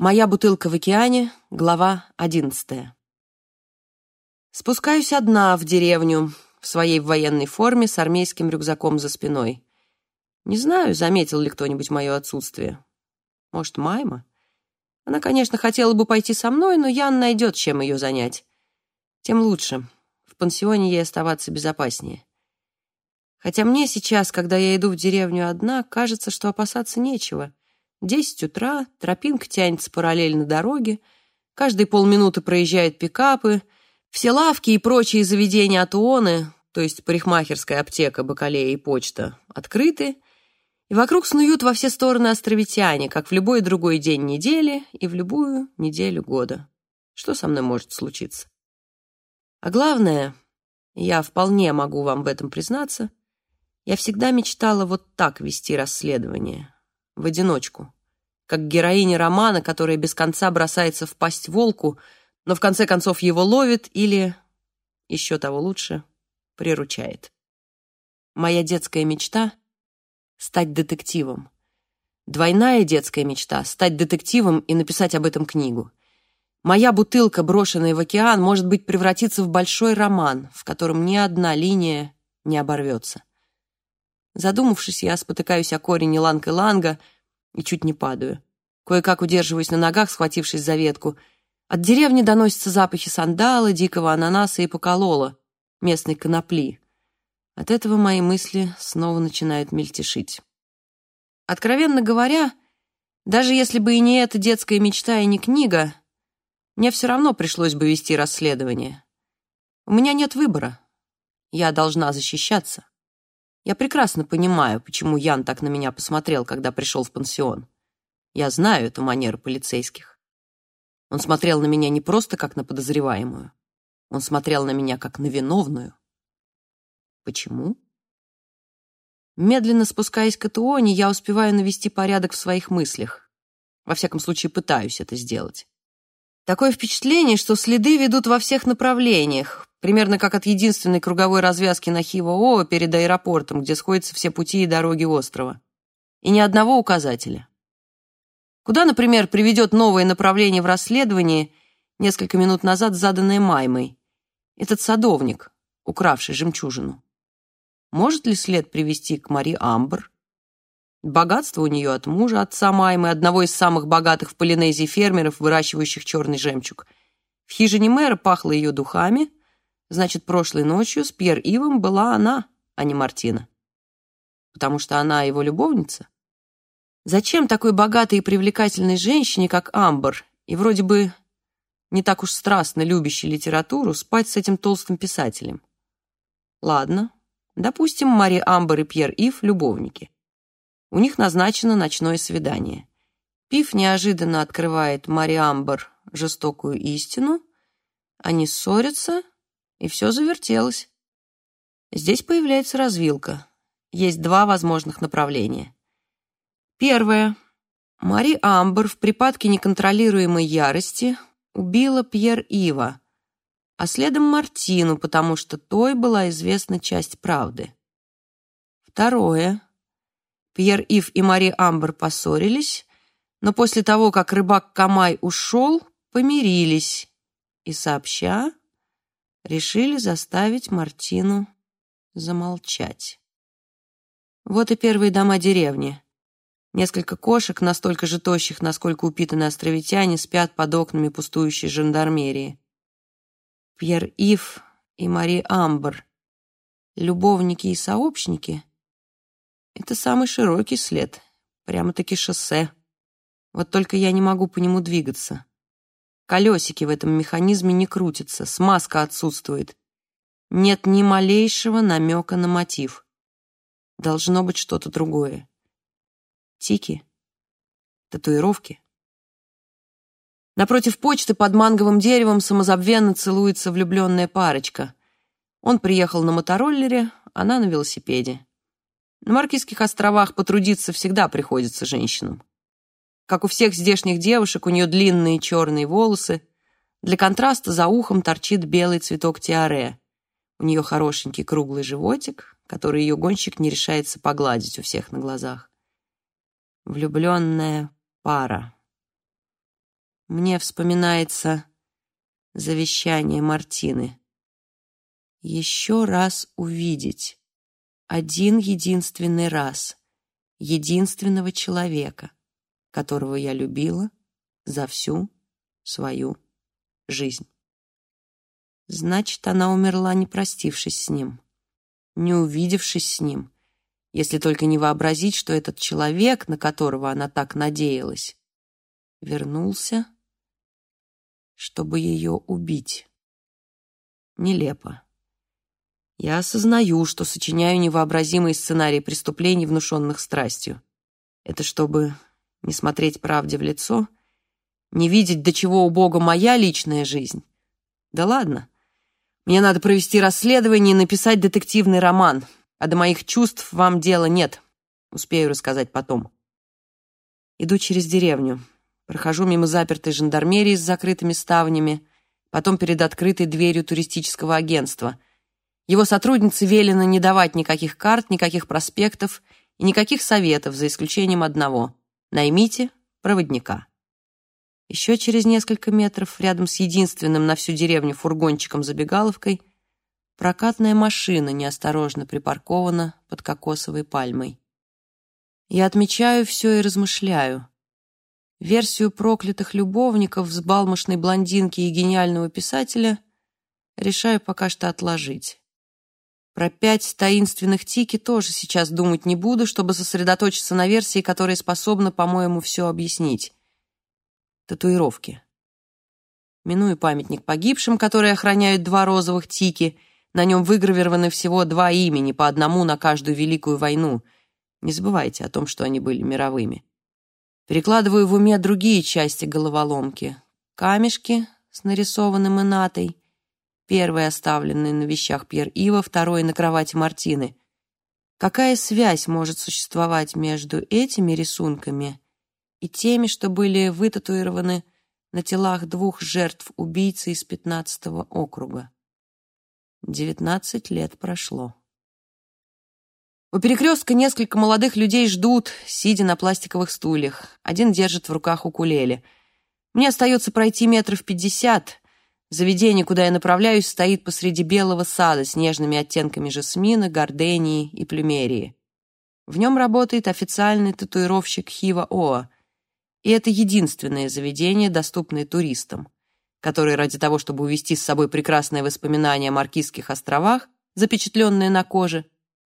Моя бутылка в океане, глава одиннадцатая. Спускаюсь одна в деревню в своей военной форме с армейским рюкзаком за спиной. Не знаю, заметил ли кто-нибудь мое отсутствие. Может, Майма? Она, конечно, хотела бы пойти со мной, но Ян найдет, чем ее занять. Тем лучше. В пансионе ей оставаться безопаснее. Хотя мне сейчас, когда я иду в деревню одна, кажется, что опасаться нечего. Десять утра, тропинка тянется параллельно дороге, каждые полминуты проезжают пикапы, все лавки и прочие заведения от то есть парикмахерская аптека, бакалея и почта, открыты, и вокруг снуют во все стороны островитяне, как в любой другой день недели и в любую неделю года. Что со мной может случиться? А главное, я вполне могу вам в этом признаться, я всегда мечтала вот так вести расследование, в одиночку, как героиня романа, которая без конца бросается в пасть волку, но в конце концов его ловит или, еще того лучше, приручает. Моя детская мечта — стать детективом. Двойная детская мечта — стать детективом и написать об этом книгу. Моя бутылка, брошенная в океан, может быть, превратиться в большой роман, в котором ни одна линия не оборвется. Задумавшись, я спотыкаюсь о корень иланг-иланга и чуть не падаю. Кое-как удерживаюсь на ногах, схватившись за ветку. От деревни доносятся запахи сандала, дикого ананаса и поколола, местной конопли. От этого мои мысли снова начинают мельтешить. Откровенно говоря, даже если бы и не эта детская мечта и не книга, мне все равно пришлось бы вести расследование. У меня нет выбора. Я должна защищаться. Я прекрасно понимаю, почему Ян так на меня посмотрел, когда пришел в пансион. Я знаю эту манеру полицейских. Он смотрел на меня не просто как на подозреваемую. Он смотрел на меня как на виновную. Почему? Медленно спускаясь к Атуоне, я успеваю навести порядок в своих мыслях. Во всяком случае, пытаюсь это сделать. Такое впечатление, что следы ведут во всех направлениях, примерно как от единственной круговой развязки на Хиво-Оо перед аэропортом, где сходятся все пути и дороги острова. И ни одного указателя. Куда, например, приведет новое направление в расследовании, несколько минут назад заданное Маймой? Этот садовник, укравший жемчужину. Может ли след привести к Мари Амбр? Богатство у нее от мужа, отца Маймы, одного из самых богатых в Полинезии фермеров, выращивающих черный жемчуг. В хижине мэра пахло ее духами, Значит, прошлой ночью с Пьер Ивом была она, а не Мартина. Потому что она его любовница? Зачем такой богатой и привлекательной женщине, как Амбер, и вроде бы не так уж страстно любящей литературу, спать с этим толстым писателем? Ладно, допустим, Мари Амбер и Пьер Ив — любовники. У них назначено ночное свидание. Пив неожиданно открывает Мари Амбер жестокую истину, они ссорятся, и все завертелось. Здесь появляется развилка. Есть два возможных направления. Первое. Мари Амбер в припадке неконтролируемой ярости убила Пьер Ива, а следом Мартину, потому что той была известна часть правды. Второе. Пьер Ив и Мари Амбер поссорились, но после того, как рыбак Камай ушел, помирились и сообща решили заставить Мартину замолчать. Вот и первые дома деревни. Несколько кошек, настолько же тощих, насколько упитаны островитяне, спят под окнами пустующей жандармерии. Пьер Ив и Мари Амбер, любовники и сообщники — это самый широкий след, прямо-таки шоссе. Вот только я не могу по нему двигаться. Колесики в этом механизме не крутятся, смазка отсутствует. Нет ни малейшего намека на мотив. Должно быть что-то другое. Тики? Татуировки? Напротив почты под манговым деревом самозабвенно целуется влюбленная парочка. Он приехал на мотороллере, она на велосипеде. На Маркизских островах потрудиться всегда приходится женщинам. Как у всех здешних девушек, у нее длинные черные волосы. Для контраста за ухом торчит белый цветок тиаре. У нее хорошенький круглый животик, который ее гонщик не решается погладить у всех на глазах. Влюбленная пара. мне вспоминается завещание Мартины. Еще раз увидеть. Один единственный раз. Единственного человека, которого я любила за всю свою жизнь. Значит, она умерла, не простившись с ним, не увидевшись с ним, если только не вообразить, что этот человек, на которого она так надеялась, вернулся, чтобы ее убить. Нелепо. Я осознаю, что сочиняю невообразимый сценарий преступлений, внушенных страстью. Это чтобы не смотреть правде в лицо, не видеть, до чего у Бога моя личная жизнь. Да ладно. Мне надо провести расследование и написать детективный роман, а до моих чувств вам дела нет. Успею рассказать потом. Иду через деревню. Прохожу мимо запертой жандармерии с закрытыми ставнями, потом перед открытой дверью туристического агентства. Его сотруднице велено не давать никаких карт, никаких проспектов и никаких советов, за исключением одного. Наймите проводника. Еще через несколько метров, рядом с единственным на всю деревню фургончиком-забегаловкой, Прокатная машина неосторожно припаркована под кокосовой пальмой. Я отмечаю все и размышляю. Версию проклятых любовников взбалмошной блондинки и гениального писателя решаю пока что отложить. Про пять таинственных тики тоже сейчас думать не буду, чтобы сосредоточиться на версии, которая способна, по-моему, все объяснить. Татуировки. Миную памятник погибшим, которые охраняют два розовых тики — на нем выгравированы всего два имени, по одному на каждую Великую войну. Не забывайте о том, что они были мировыми. Перекладываю в уме другие части головоломки. Камешки с нарисованным инатой. Первый оставленный на вещах Пьер Ива, второй на кровати Мартины. Какая связь может существовать между этими рисунками и теми, что были вытатуированы на телах двух жертв убийцы из 15-го округа? Девятнадцать лет прошло. У перекрестка несколько молодых людей ждут, сидя на пластиковых стульях. Один держит в руках укулеле. Мне остается пройти метров пятьдесят. Заведение, куда я направляюсь, стоит посреди белого сада с нежными оттенками жасмина, гордении и плюмерии. В нем работает официальный татуировщик Хива Оа. И это единственное заведение, доступное туристам которые ради того, чтобы увести с собой прекрасные воспоминания о Маркизских островах, запечатленные на коже,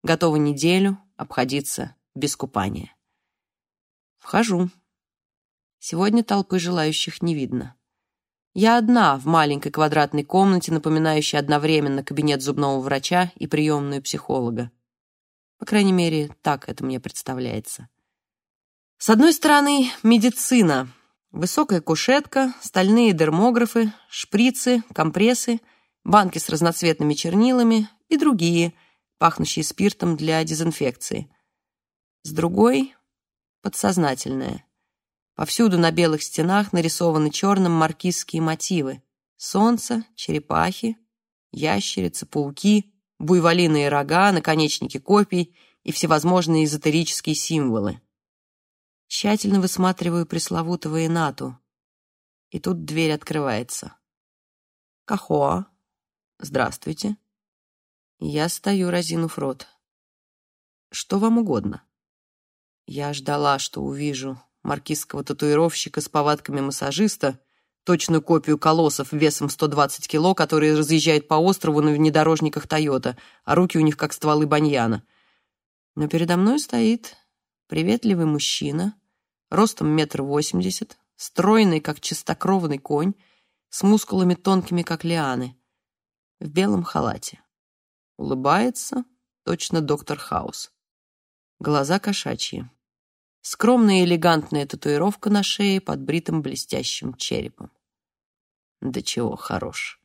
готовы неделю обходиться без купания. Вхожу. Сегодня толпы желающих не видно. Я одна в маленькой квадратной комнате, напоминающей одновременно кабинет зубного врача и приемную психолога. По крайней мере, так это мне представляется. С одной стороны, медицина — Высокая кушетка, стальные дермографы, шприцы, компрессы, банки с разноцветными чернилами и другие, пахнущие спиртом для дезинфекции. С другой — подсознательное. Повсюду на белых стенах нарисованы черным маркизские мотивы. Солнце, черепахи, ящерицы, пауки, буйволиные рога, наконечники копий и всевозможные эзотерические символы. Тщательно высматриваю пресловутого Инату. И тут дверь открывается. «Кахоа, здравствуйте». Я стою, разинув рот. «Что вам угодно?» Я ждала, что увижу маркизского татуировщика с повадками массажиста, точную копию колоссов весом 120 кило, который разъезжает по острову на внедорожниках Тойота, а руки у них как стволы баньяна. Но передо мной стоит Приветливый мужчина, ростом метр восемьдесят, стройный, как чистокровный конь, с мускулами тонкими, как лианы, в белом халате. Улыбается, точно доктор Хаус. Глаза кошачьи. Скромная и элегантная татуировка на шее под бритым блестящим черепом. Да чего хорош.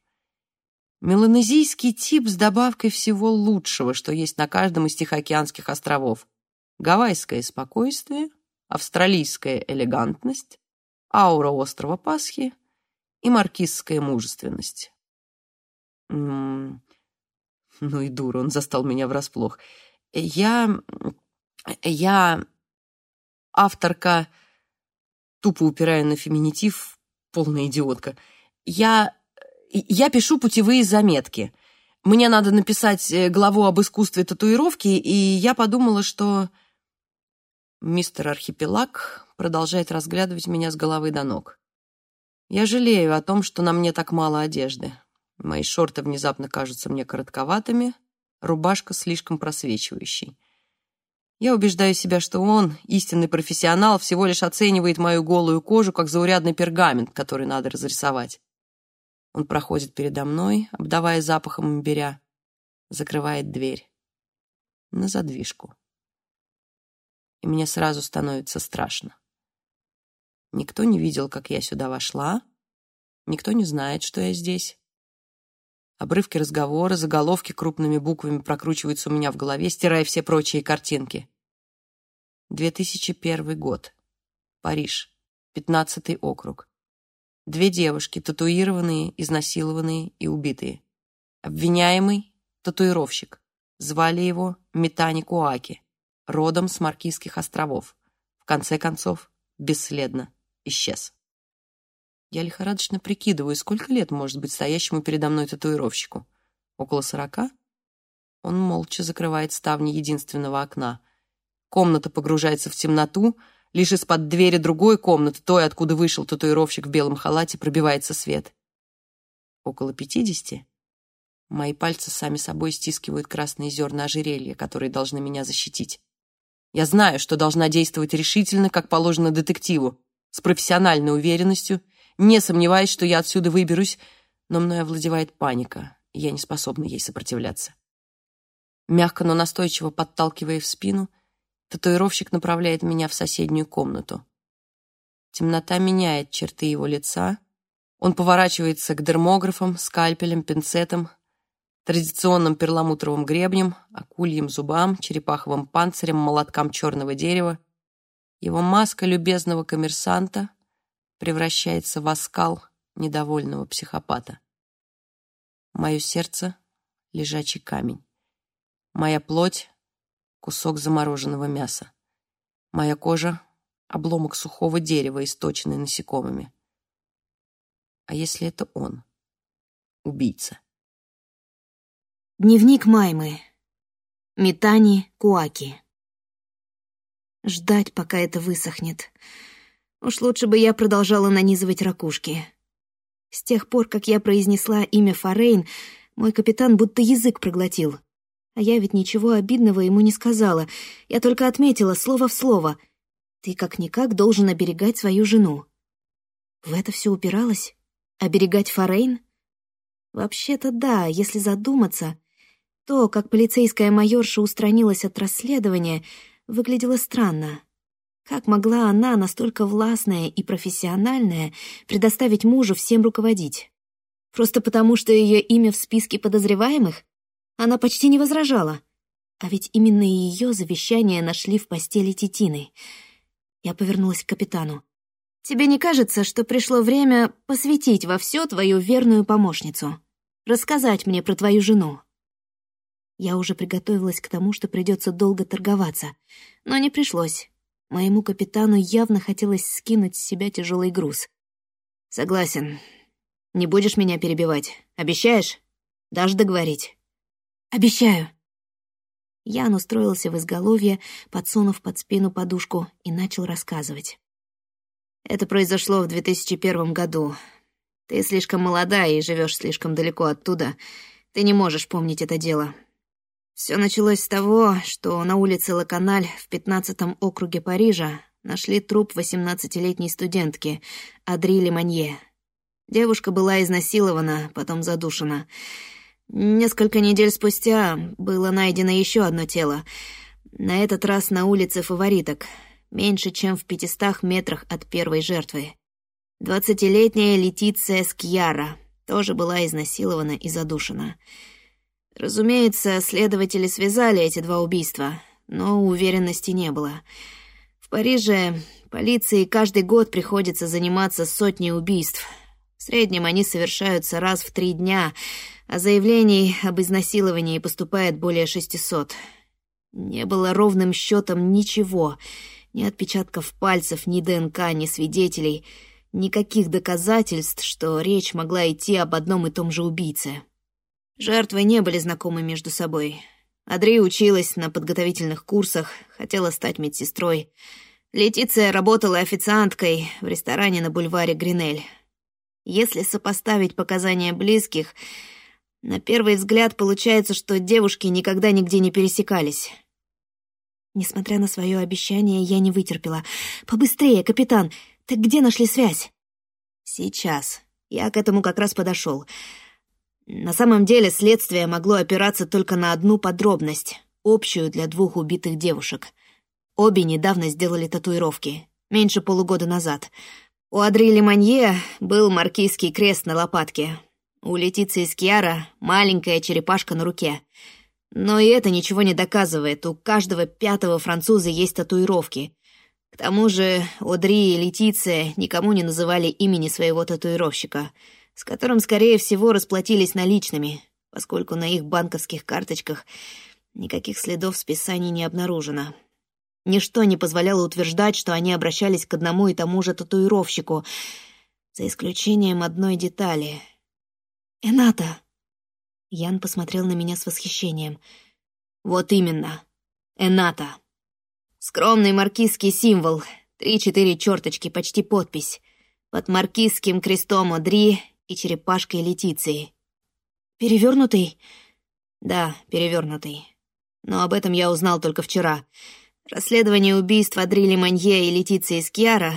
Меланезийский тип с добавкой всего лучшего, что есть на каждом из Тихоокеанских островов гавайское спокойствие, австралийская элегантность, аура острова Пасхи и маркизская мужественность. М -м ну и дура, он застал меня врасплох. Я... я... авторка, тупо упирая на феминитив, Полная идиотка. Я... я пишу путевые заметки. Мне надо написать э, главу об искусстве татуировки, и я подумала, что... Мистер Архипелаг продолжает разглядывать меня с головы до ног. Я жалею о том, что на мне так мало одежды. Мои шорты внезапно кажутся мне коротковатыми, рубашка слишком просвечивающей. Я убеждаю себя, что он, истинный профессионал, всего лишь оценивает мою голую кожу как заурядный пергамент, который надо разрисовать. Он проходит передо мной, обдавая запахом имбиря, закрывает дверь на задвижку. И мне сразу становится страшно. Никто не видел, как я сюда вошла, никто не знает, что я здесь. Обрывки разговора, заголовки крупными буквами прокручиваются у меня в голове, стирая все прочие картинки. 2001 год. Париж. 15 округ. Две девушки, татуированные, изнасилованные и убитые. Обвиняемый — татуировщик. Звали его Митани Куаки, родом с Маркизских островов. В конце концов, бесследно исчез. Я лихорадочно прикидываю, сколько лет может быть стоящему передо мной татуировщику. Около сорока? Он молча закрывает ставни единственного окна. Комната погружается в темноту, лишь из-под двери другой комнаты, той, откуда вышел татуировщик в белом халате, пробивается свет. Около пятидесяти. Мои пальцы сами собой стискивают красные зерна ожерелья, которые должны меня защитить. Я знаю, что должна действовать решительно, как положено детективу, с профессиональной уверенностью не сомневаясь, что я отсюда выберусь, но мной овладевает паника, и я не способна ей сопротивляться. Мягко, но настойчиво подталкивая в спину, татуировщик направляет меня в соседнюю комнату. Темнота меняет черты его лица. Он поворачивается к дермографам, скальпелям, пинцетам, традиционным перламутровым гребнем, акульим зубам, черепаховым панцирем, молоткам черного дерева. Его маска любезного коммерсанта превращается в оскал недовольного психопата. Мое сердце — лежачий камень. Моя плоть — кусок замороженного мяса. Моя кожа — обломок сухого дерева, источенный насекомыми. А если это он? Убийца. Дневник Маймы. Метани Куаки. Ждать, пока это высохнет. Уж лучше бы я продолжала нанизывать ракушки. С тех пор, как я произнесла имя Форейн, мой капитан будто язык проглотил. А я ведь ничего обидного ему не сказала. Я только отметила слово в слово. «Ты как-никак должен оберегать свою жену». В это все упиралось? Оберегать Форейн? Вообще-то да, если задуматься. То, как полицейская майорша устранилась от расследования, выглядело странно. Как могла она, настолько властная и профессиональная, предоставить мужу всем руководить? Просто потому, что ее имя в списке подозреваемых? Она почти не возражала. А ведь именно ее завещание нашли в постели Титины. Я повернулась к капитану. «Тебе не кажется, что пришло время посвятить во все твою верную помощницу? Рассказать мне про твою жену?» Я уже приготовилась к тому, что придется долго торговаться, но не пришлось. Моему капитану явно хотелось скинуть с себя тяжелый груз. «Согласен. Не будешь меня перебивать. Обещаешь? Дашь договорить?» «Обещаю». Ян устроился в изголовье, подсунув под спину подушку, и начал рассказывать. «Это произошло в 2001 году. Ты слишком молода и живешь слишком далеко оттуда. Ты не можешь помнить это дело. Все началось с того, что на улице Лаканаль в пятнадцатом округе Парижа нашли труп восемнадцатилетней студентки Адри Леманье. Девушка была изнасилована, потом задушена. Несколько недель спустя было найдено еще одно тело. На этот раз на улице фавориток, меньше чем в пятистах метрах от первой жертвы. Двадцатилетняя Летиция Скьяра тоже была изнасилована и задушена. Разумеется, следователи связали эти два убийства, но уверенности не было. В Париже полиции каждый год приходится заниматься сотней убийств. В среднем они совершаются раз в три дня, а заявлений об изнасиловании поступает более 600. Не было ровным счетом ничего, ни отпечатков пальцев, ни ДНК, ни свидетелей. никаких доказательств, что речь могла идти об одном и том же убийце. Жертвы не были знакомы между собой. Адри училась на подготовительных курсах, хотела стать медсестрой. Летиция работала официанткой в ресторане на бульваре Гринель. Если сопоставить показания близких, на первый взгляд получается, что девушки никогда нигде не пересекались. Несмотря на свое обещание, я не вытерпела. «Побыстрее, капитан! Так где нашли связь?» «Сейчас. Я к этому как раз подошел. На самом деле следствие могло опираться только на одну подробность, общую для двух убитых девушек. Обе недавно сделали татуировки, меньше полугода назад. У Адри Леманье был маркизский крест на лопатке. У Летиции Скьяра маленькая черепашка на руке. Но и это ничего не доказывает, у каждого пятого француза есть татуировки. К тому же Одри и Летиция никому не называли имени своего татуировщика — с которым, скорее всего, расплатились наличными, поскольку на их банковских карточках никаких следов списаний не обнаружено. Ничто не позволяло утверждать, что они обращались к одному и тому же татуировщику, за исключением одной детали. «Эната!» Ян посмотрел на меня с восхищением. «Вот именно. Эната. Скромный маркизский символ. Три-четыре черточки, почти подпись. Под маркизским крестом Одри и черепашкой Летиции. «Перевернутый?» «Да, перевернутый. Но об этом я узнал только вчера. Расследование убийства Адрили Манье и Летиции Скьяра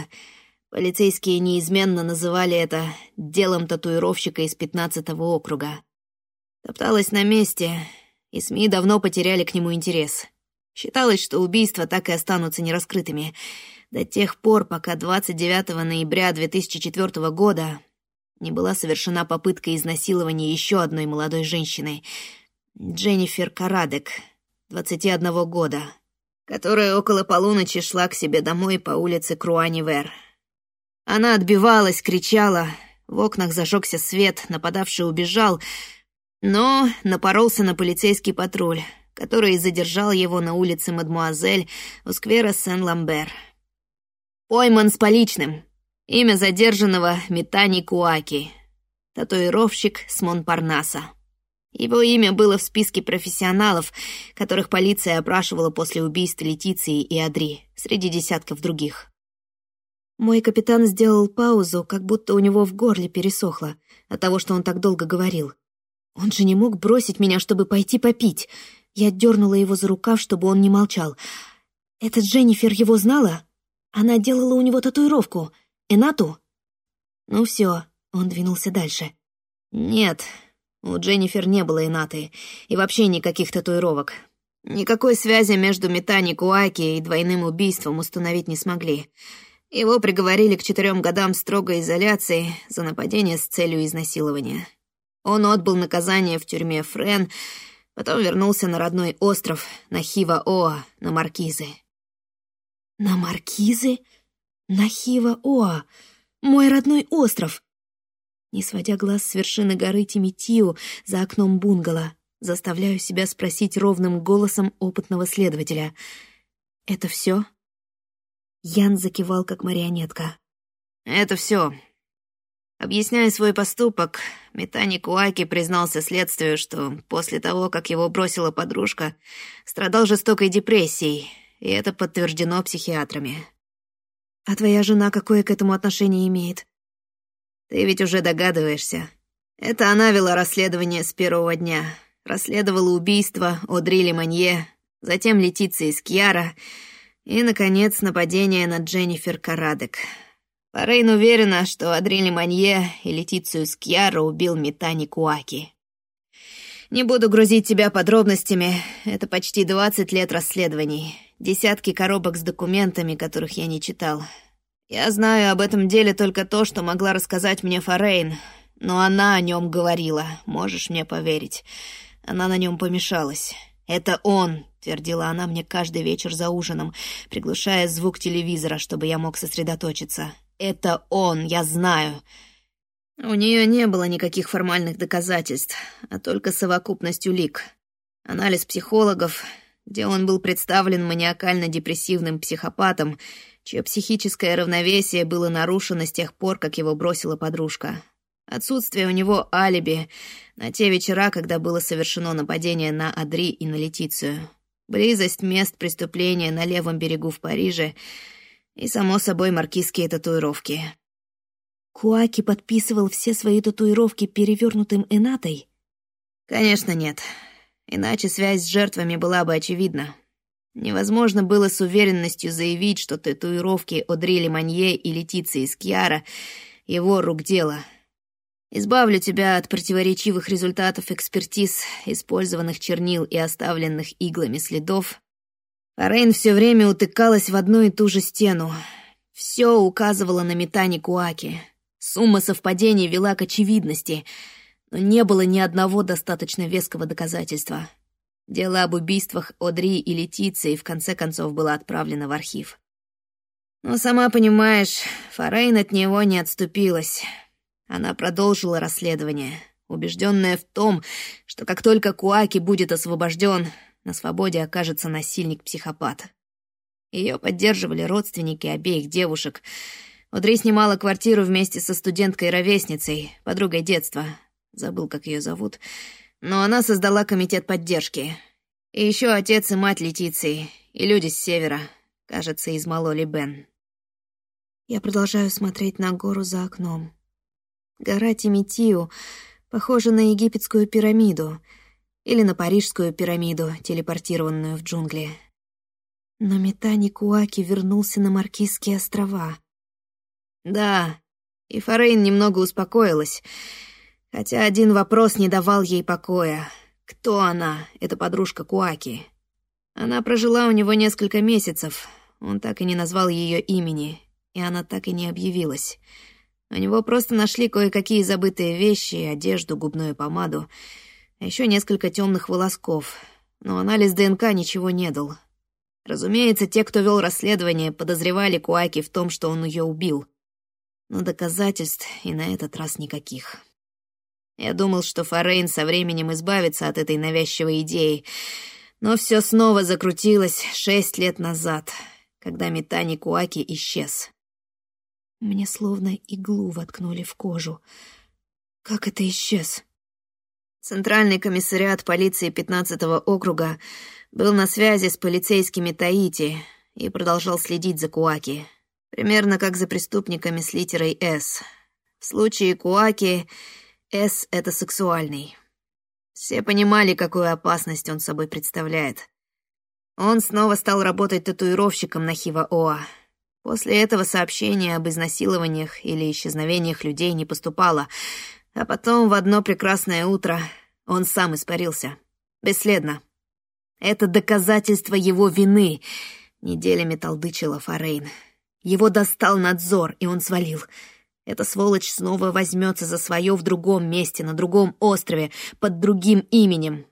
полицейские неизменно называли это делом татуировщика из пятнадцатого округа. Топталась на месте, и СМИ давно потеряли к нему интерес. Считалось, что убийства так и останутся нераскрытыми до тех пор, пока 29 ноября 2004 года не была совершена попытка изнасилования еще одной молодой женщины, Дженнифер Карадек, 21 года, которая около полуночи шла к себе домой по улице Круанивер. Она отбивалась, кричала, в окнах зажегся свет, нападавший убежал, но напоролся на полицейский патруль, который задержал его на улице Мадмуазель у сквера Сен-Ламбер. Пойман с поличным, Имя задержанного — Митани Куаки, татуировщик с Монпарнаса. Его имя было в списке профессионалов, которых полиция опрашивала после убийств Летиции и Адри, среди десятков других. Мой капитан сделал паузу, как будто у него в горле пересохло от того, что он так долго говорил. Он же не мог бросить меня, чтобы пойти попить. Я дернула его за рукав, чтобы он не молчал. Этот Дженнифер его знала? Она делала у него татуировку — Энату?» «Ну все, он двинулся дальше. «Нет, у Дженнифер не было Энаты, и вообще никаких татуировок. Никакой связи между Метани Куаки и двойным убийством установить не смогли. Его приговорили к четырем годам строгой изоляции за нападение с целью изнасилования. Он отбыл наказание в тюрьме Френ, потом вернулся на родной остров, на Хива-Оа, на Маркизы». «На Маркизы?» Нахива-Оа, мой родной остров. Не сводя глаз с вершины горы Тимитиу за окном бунгало, заставляю себя спросить ровным голосом опытного следователя. «Это все?» Ян закивал, как марионетка. «Это все. Объясняя свой поступок, Метани Куаки признался следствию, что после того, как его бросила подружка, страдал жестокой депрессией, и это подтверждено психиатрами. А твоя жена какое к этому отношение имеет? Ты ведь уже догадываешься. Это она вела расследование с первого дня. Расследовала убийство Одри Леманье, затем Летиция из Кьяра и, наконец, нападение на Дженнифер Карадек. Форейн уверена, что Адри Леманье и Летицию Скьяра убил Метани Куаки. Не буду грузить тебя подробностями, это почти 20 лет расследований. Десятки коробок с документами, которых я не читал. Я знаю об этом деле только то, что могла рассказать мне Форейн, но она о нем говорила, можешь мне поверить. Она на нем помешалась. «Это он», — твердила она мне каждый вечер за ужином, приглушая звук телевизора, чтобы я мог сосредоточиться. «Это он, я знаю». У нее не было никаких формальных доказательств, а только совокупность улик. Анализ психологов, где он был представлен маниакально-депрессивным психопатом, чье психическое равновесие было нарушено с тех пор, как его бросила подружка. Отсутствие у него алиби на те вечера, когда было совершено нападение на Адри и на Летицию. Близость мест преступления на левом берегу в Париже и, само собой, маркизские татуировки. Куаки подписывал все свои татуировки перевернутым энатой? Конечно, нет. Иначе связь с жертвами была бы очевидна. Невозможно было с уверенностью заявить, что татуировки Одри Леманье и Летиции Скьяра — его рук дело. Избавлю тебя от противоречивых результатов экспертиз, использованных чернил и оставленных иглами следов. Форейн все время утыкалась в одну и ту же стену. Все указывало на метание Куаки. Сумма совпадений вела к очевидности, но не было ни одного достаточно веского доказательства — Дело об убийствах Одри и Летиции в конце концов было отправлено в архив. Но сама понимаешь, Форейн от него не отступилась. Она продолжила расследование, убежденная в том, что как только Куаки будет освобожден, на свободе окажется насильник-психопат. Ее поддерживали родственники обеих девушек. Одри снимала квартиру вместе со студенткой-ровесницей, подругой детства. Забыл, как ее зовут — но она создала комитет поддержки. И еще отец и мать Летиции, и люди с севера, кажется, из Малоли Бен. Я продолжаю смотреть на гору за окном. Гора Тимитию похожа на египетскую пирамиду или на парижскую пирамиду, телепортированную в джунгли. Но Метани Куаки вернулся на Маркизские острова. Да, и Форейн немного успокоилась — Хотя один вопрос не давал ей покоя. Кто она, эта подружка Куаки? Она прожила у него несколько месяцев. Он так и не назвал ее имени, и она так и не объявилась. У него просто нашли кое-какие забытые вещи, одежду, губную помаду, а еще несколько темных волосков. Но анализ ДНК ничего не дал. Разумеется, те, кто вел расследование, подозревали Куаки в том, что он ее убил. Но доказательств и на этот раз никаких. Я думал, что Форейн со временем избавится от этой навязчивой идеи, но все снова закрутилось шесть лет назад, когда Метани Куаки исчез. Мне словно иглу воткнули в кожу. Как это исчез? Центральный комиссариат полиции 15-го округа был на связи с полицейскими Таити и продолжал следить за Куаки, примерно как за преступниками с литерой «С». В случае Куаки с — это сексуальный. Все понимали, какую опасность он собой представляет. Он снова стал работать татуировщиком на Хива-Оа. После этого сообщения об изнасилованиях или исчезновениях людей не поступало, а потом в одно прекрасное утро он сам испарился. Бесследно. Это доказательство его вины, неделями толдычила Форейн. Его достал надзор, и он свалил — эта сволочь снова возьмется за свое в другом месте, на другом острове, под другим именем.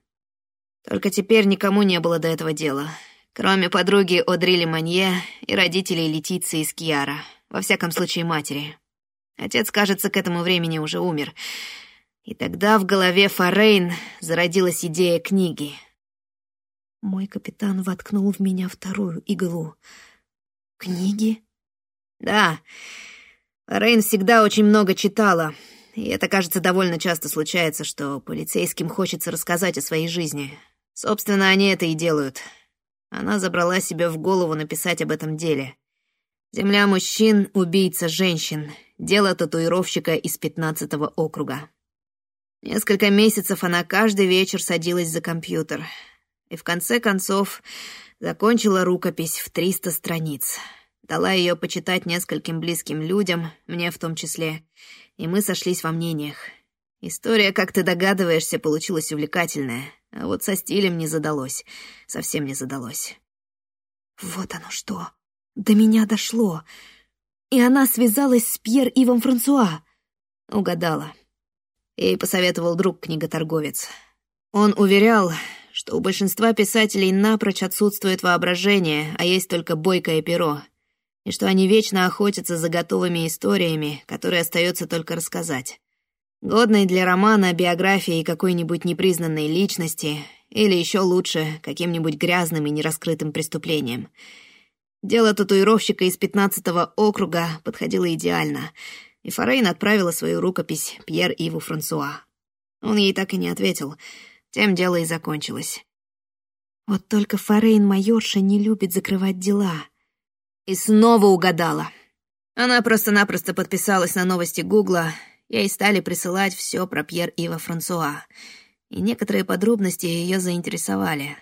Только теперь никому не было до этого дела, кроме подруги Одри Манье и родителей Летиции из Кьяра, во всяком случае матери. Отец, кажется, к этому времени уже умер. И тогда в голове Форейн зародилась идея книги. Мой капитан воткнул в меня вторую иглу. «Книги?» «Да». Рейн всегда очень много читала, и это, кажется, довольно часто случается, что полицейским хочется рассказать о своей жизни. Собственно, они это и делают. Она забрала себе в голову написать об этом деле. «Земля мужчин, убийца женщин. Дело татуировщика из 15-го округа». Несколько месяцев она каждый вечер садилась за компьютер и в конце концов закончила рукопись в 300 страниц. Дала ее почитать нескольким близким людям, мне в том числе, и мы сошлись во мнениях. История, как ты догадываешься, получилась увлекательная, а вот со стилем не задалось, совсем не задалось. Вот оно что. До меня дошло. И она связалась с Пьер Ивом Франсуа. Угадала. Ей посоветовал друг-книготорговец. Он уверял, что у большинства писателей напрочь отсутствует воображение, а есть только бойкое перо и что они вечно охотятся за готовыми историями, которые остается только рассказать. Годной для романа биографией какой-нибудь непризнанной личности или еще лучше, каким-нибудь грязным и нераскрытым преступлением. Дело татуировщика из пятнадцатого округа подходило идеально, и Форейн отправила свою рукопись Пьер Иву Франсуа. Он ей так и не ответил. Тем дело и закончилось. Вот только Форейн майорша не любит закрывать дела. И снова угадала. Она просто-напросто подписалась на новости Гугла, ей стали присылать все про Пьер Ива Франсуа, и некоторые подробности ее заинтересовали.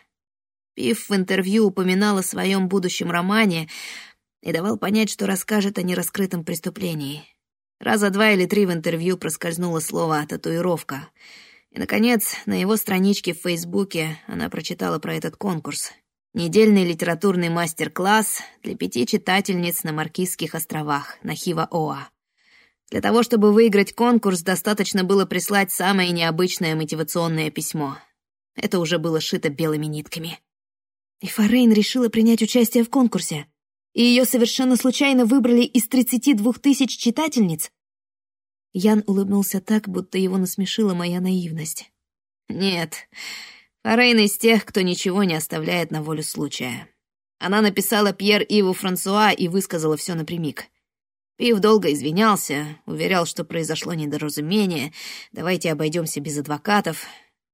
Пив в интервью упоминал о своем будущем романе и давал понять, что расскажет о нераскрытом преступлении. Раза два или три в интервью проскользнуло слово «татуировка». И, наконец, на его страничке в Фейсбуке она прочитала про этот конкурс. Недельный литературный мастер-класс для пяти читательниц на Маркизских островах, на Хива-Оа. Для того, чтобы выиграть конкурс, достаточно было прислать самое необычное мотивационное письмо. Это уже было шито белыми нитками. И Форейн решила принять участие в конкурсе. И ее совершенно случайно выбрали из 32 тысяч читательниц. Ян улыбнулся так, будто его насмешила моя наивность. Нет, Форейн из тех, кто ничего не оставляет на волю случая. Она написала Пьер Иву Франсуа и высказала все напрямик. Пив долго извинялся, уверял, что произошло недоразумение, давайте обойдемся без адвокатов,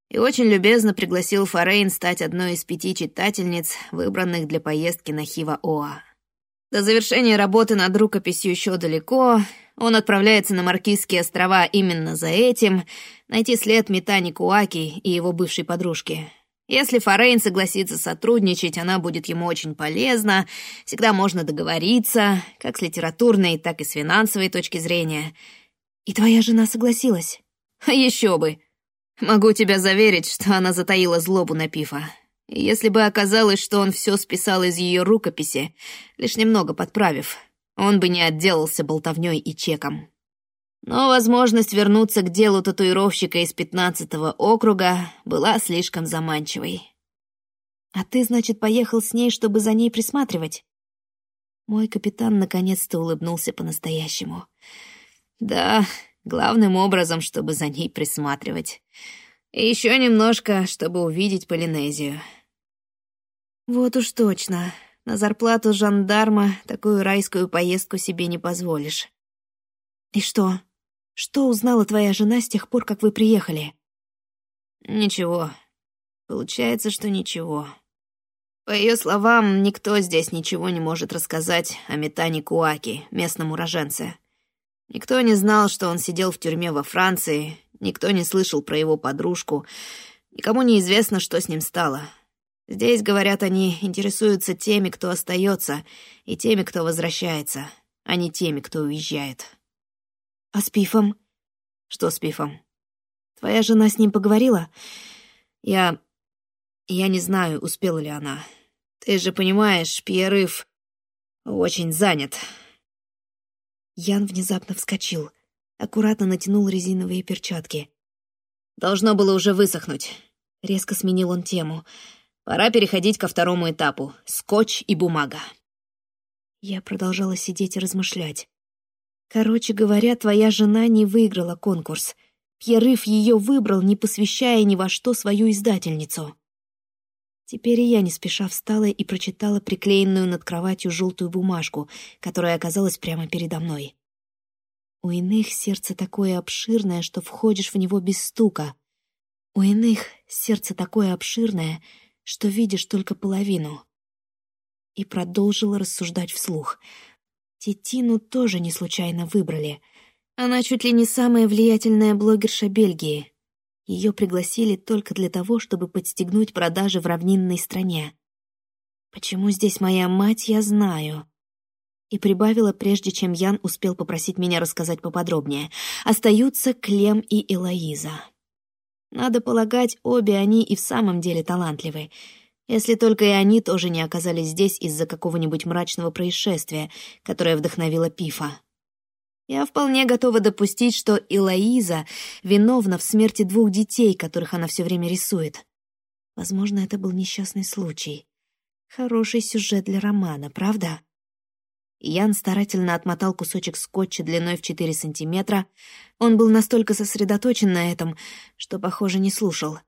и очень любезно пригласил Форейн стать одной из пяти читательниц, выбранных для поездки на Хива-Оа. До завершения работы над рукописью еще далеко, он отправляется на Маркизские острова именно за этим, найти след Метани Куаки и его бывшей подружки. Если Форейн согласится сотрудничать, она будет ему очень полезна, всегда можно договориться, как с литературной, так и с финансовой точки зрения. И твоя жена согласилась? Еще бы! Могу тебя заверить, что она затаила злобу на Пифа. Если бы оказалось, что он все списал из ее рукописи, лишь немного подправив, он бы не отделался болтовней и чеком. Но возможность вернуться к делу татуировщика из пятнадцатого округа была слишком заманчивой. «А ты, значит, поехал с ней, чтобы за ней присматривать?» Мой капитан наконец-то улыбнулся по-настоящему. «Да, Главным образом, чтобы за ней присматривать. Еще немножко, чтобы увидеть Полинезию. Вот уж точно. На зарплату жандарма такую райскую поездку себе не позволишь. И что? Что узнала твоя жена с тех пор, как вы приехали? Ничего. Получается, что ничего. По ее словам, никто здесь ничего не может рассказать о метане Куаки, местном уроженце. Никто не знал, что он сидел в тюрьме во Франции, никто не слышал про его подружку, никому не известно, что с ним стало. Здесь, говорят, они интересуются теми, кто остается, и теми, кто возвращается, а не теми, кто уезжает. А с Пифом? Что с Пифом? Твоя жена с ним поговорила? Я... я не знаю, успела ли она. Ты же понимаешь, Пьерыв очень занят. Ян внезапно вскочил, аккуратно натянул резиновые перчатки. «Должно было уже высохнуть», — резко сменил он тему. «Пора переходить ко второму этапу — скотч и бумага». Я продолжала сидеть и размышлять. Короче говоря, твоя жена не выиграла конкурс. Пьерыв ее выбрал, не посвящая ни во что свою издательницу. Теперь я не спеша встала и прочитала приклеенную над кроватью желтую бумажку, которая оказалась прямо передо мной. У иных сердце такое обширное, что входишь в него без стука. У иных сердце такое обширное, что видишь только половину. И продолжила рассуждать вслух. Тетину тоже не случайно выбрали. Она чуть ли не самая влиятельная блогерша Бельгии — ее пригласили только для того, чтобы подстегнуть продажи в равнинной стране. Почему здесь моя мать, я знаю. И прибавила, прежде чем Ян успел попросить меня рассказать поподробнее. Остаются Клем и Элоиза. Надо полагать, обе они и в самом деле талантливы. Если только и они тоже не оказались здесь из-за какого-нибудь мрачного происшествия, которое вдохновило Пифа. Я вполне готова допустить, что Илоиза виновна в смерти двух детей, которых она все время рисует. Возможно, это был несчастный случай. Хороший сюжет для романа, правда? Ян старательно отмотал кусочек скотча длиной в 4 сантиметра. Он был настолько сосредоточен на этом, что, похоже, не слушал.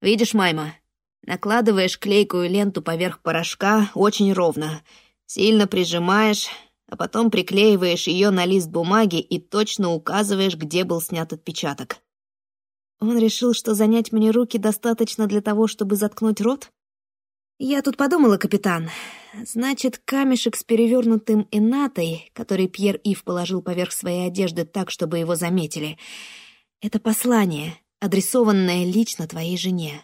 «Видишь, Майма, накладываешь клейкую ленту поверх порошка очень ровно. Сильно прижимаешь, а потом приклеиваешь ее на лист бумаги и точно указываешь, где был снят отпечаток. Он решил, что занять мне руки достаточно для того, чтобы заткнуть рот? Я тут подумала, капитан. Значит, камешек с перевернутым энатой, который Пьер Ив положил поверх своей одежды так, чтобы его заметили, это послание, адресованное лично твоей жене.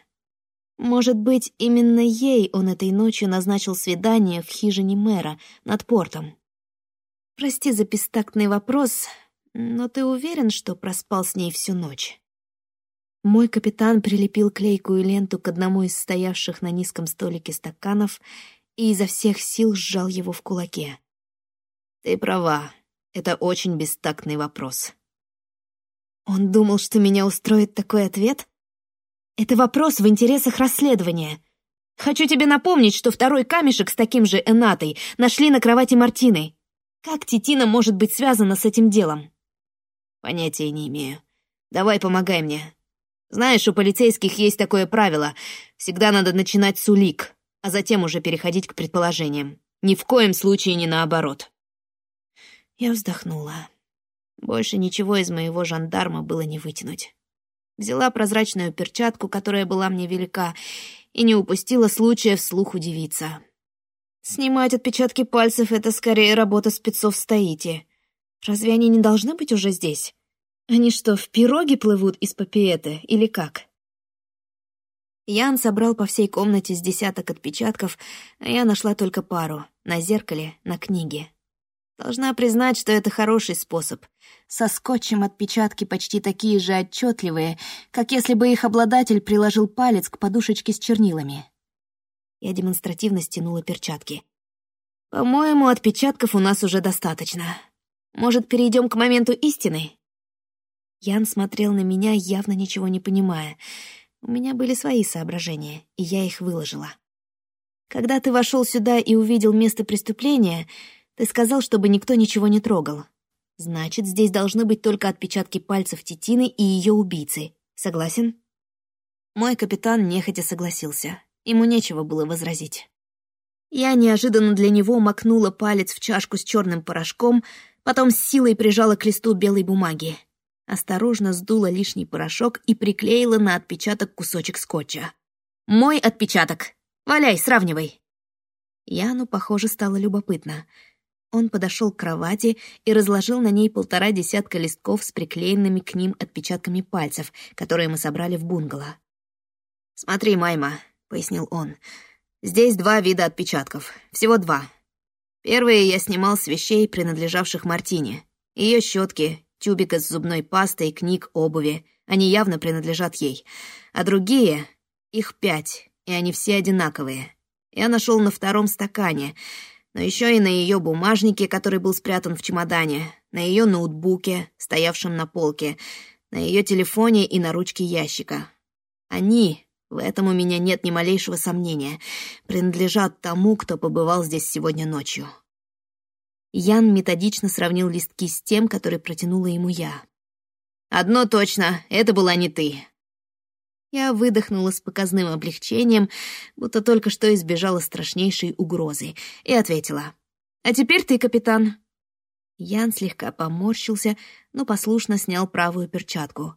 Может быть, именно ей он этой ночью назначил свидание в хижине мэра над портом. Прости за бестактный вопрос, но ты уверен, что проспал с ней всю ночь? Мой капитан прилепил клейкую ленту к одному из стоявших на низком столике стаканов и изо всех сил сжал его в кулаке. Ты права, это очень бестактный вопрос. Он думал, что меня устроит такой ответ? Это вопрос в интересах расследования. Хочу тебе напомнить, что второй камешек с таким же энатой нашли на кровати Мартины. Как Титина может быть связана с этим делом? Понятия не имею. Давай помогай мне. Знаешь, у полицейских есть такое правило. Всегда надо начинать с улик, а затем уже переходить к предположениям. Ни в коем случае не наоборот. Я вздохнула. Больше ничего из моего жандарма было не вытянуть взяла прозрачную перчатку, которая была мне велика, и не упустила случая вслух удивиться. Снимать отпечатки пальцев — это скорее работа спецов стоите. Разве они не должны быть уже здесь? Они что, в пироге плывут из папиэты или как? Ян собрал по всей комнате с десяток отпечатков, а я нашла только пару — на зеркале, на книге. Должна признать, что это хороший способ. Со скотчем отпечатки почти такие же отчетливые, как если бы их обладатель приложил палец к подушечке с чернилами. Я демонстративно стянула перчатки. «По-моему, отпечатков у нас уже достаточно. Может, перейдем к моменту истины?» Ян смотрел на меня, явно ничего не понимая. У меня были свои соображения, и я их выложила. Когда ты вошел сюда и увидел место преступления, ты сказал, чтобы никто ничего не трогал. Значит, здесь должны быть только отпечатки пальцев Титины и ее убийцы. Согласен?» Мой капитан нехотя согласился. Ему нечего было возразить. Я неожиданно для него макнула палец в чашку с черным порошком, потом с силой прижала к листу белой бумаги. Осторожно сдула лишний порошок и приклеила на отпечаток кусочек скотча. «Мой отпечаток! Валяй, сравнивай!» Яну, похоже, стало любопытно — он подошел к кровати и разложил на ней полтора десятка листков с приклеенными к ним отпечатками пальцев, которые мы собрали в бунгало. «Смотри, Майма», — пояснил он, — «здесь два вида отпечатков, всего два. Первые я снимал с вещей, принадлежавших Мартине. Ее щетки, тюбика с зубной пастой, книг, обуви. Они явно принадлежат ей. А другие, их пять, и они все одинаковые. Я нашел на втором стакане — но еще и на ее бумажнике, который был спрятан в чемодане, на ее ноутбуке, стоявшем на полке, на ее телефоне и на ручке ящика. Они, в этом у меня нет ни малейшего сомнения, принадлежат тому, кто побывал здесь сегодня ночью. Ян методично сравнил листки с тем, который протянула ему я. «Одно точно, это была не ты. Я выдохнула с показным облегчением, будто только что избежала страшнейшей угрозы, и ответила. «А теперь ты, капитан». Ян слегка поморщился, но послушно снял правую перчатку.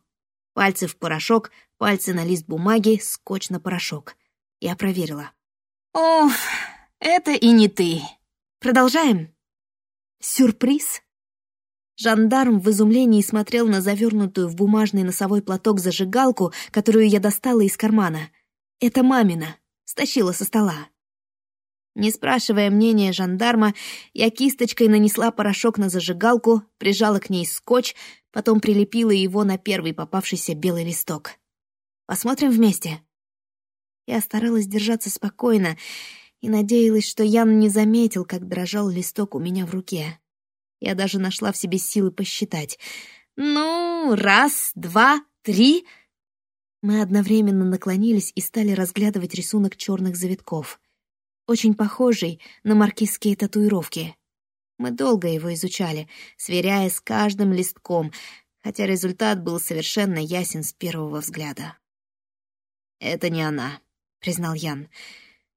Пальцы в порошок, пальцы на лист бумаги, скотч на порошок. Я проверила. «Оф, это и не ты. Продолжаем?» «Сюрприз?» Жандарм в изумлении смотрел на завернутую в бумажный носовой платок зажигалку, которую я достала из кармана. Это мамина. Стащила со стола. Не спрашивая мнения жандарма, я кисточкой нанесла порошок на зажигалку, прижала к ней скотч, потом прилепила его на первый попавшийся белый листок. «Посмотрим вместе». Я старалась держаться спокойно и надеялась, что Ян не заметил, как дрожал листок у меня в руке. Я даже нашла в себе силы посчитать. «Ну, раз, два, три...» Мы одновременно наклонились и стали разглядывать рисунок черных завитков. Очень похожий на маркизские татуировки. Мы долго его изучали, сверяя с каждым листком, хотя результат был совершенно ясен с первого взгляда. «Это не она», — признал Ян.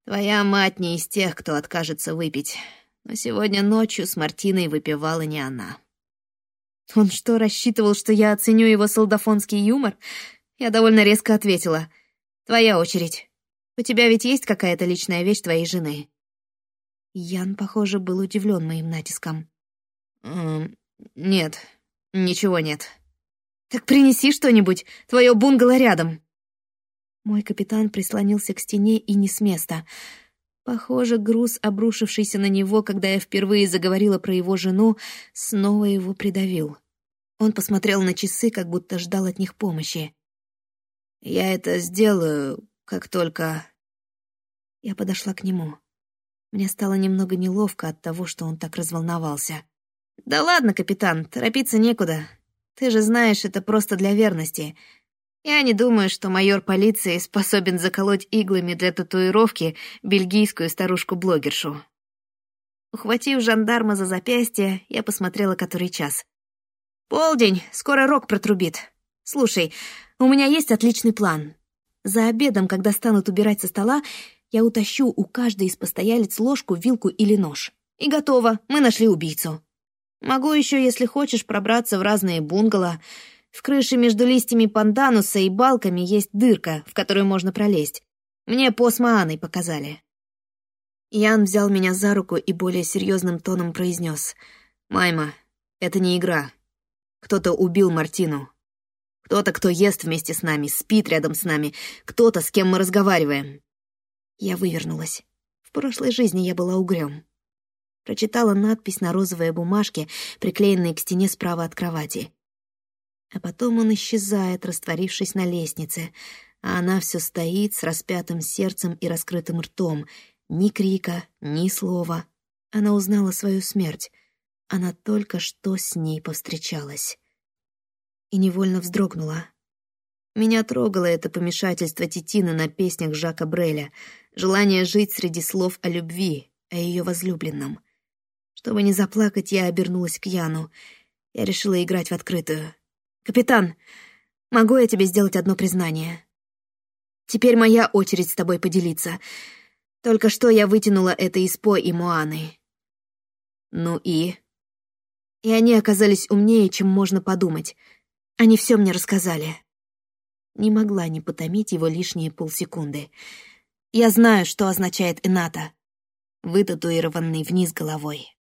«Твоя мать не из тех, кто откажется выпить. но сегодня ночью с Мартиной выпивала не она. Он что, рассчитывал, что я оценю его солдафонский юмор? Я довольно резко ответила. «Твоя очередь. У тебя ведь есть какая-то личная вещь твоей жены?» Ян, похоже, был удивлен моим натиском. «Эм, нет, ничего нет». «Так принеси что-нибудь, твое бунгало рядом». Мой капитан прислонился к стене и не с места. Похоже, груз, обрушившийся на него, когда я впервые заговорила про его жену, снова его придавил. Он посмотрел на часы, как будто ждал от них помощи. «Я это сделаю, как только...» Я подошла к нему. Мне стало немного неловко от того, что он так разволновался. «Да ладно, капитан, торопиться некуда. Ты же знаешь, это просто для верности. Я не думаю, что майор полиции способен заколоть иглами для татуировки бельгийскую старушку-блогершу». Ухватив жандарма за запястье, я посмотрела, который час. «Полдень, скоро рок протрубит. Слушай, у меня есть отличный план. За обедом, когда станут убирать со стола, я утащу у каждой из постоялец ложку, вилку или нож. И готово, мы нашли убийцу. Могу еще, если хочешь, пробраться в разные бунгало. В крыше между листьями пандануса и балками есть дырка, в которую можно пролезть. Мне по показали». Ян взял меня за руку и более серьезным тоном произнес. «Майма, это не игра. Кто-то убил Мартину. Кто-то, кто ест вместе с нами, спит рядом с нами. Кто-то, с кем мы разговариваем». Я вывернулась. В прошлой жизни я была угрём. Прочитала надпись на розовой бумажке, приклеенной к стене справа от кровати. А потом он исчезает, растворившись на лестнице, а она все стоит с распятым сердцем и раскрытым ртом. Ни крика, ни слова. Она узнала свою смерть. Она только что с ней повстречалась. И невольно вздрогнула. Меня трогало это помешательство Титины на песнях Жака Бреля, желание жить среди слов о любви, о ее возлюбленном. Чтобы не заплакать, я обернулась к Яну. Я решила играть в открытую. «Капитан, могу я тебе сделать одно признание? Теперь моя очередь с тобой поделиться. Только что я вытянула это из По и Моаны». «Ну и?» И они оказались умнее, чем можно подумать. Они все мне рассказали. Не могла не потомить его лишние полсекунды. Я знаю, что означает «ината», вытатуированный вниз головой.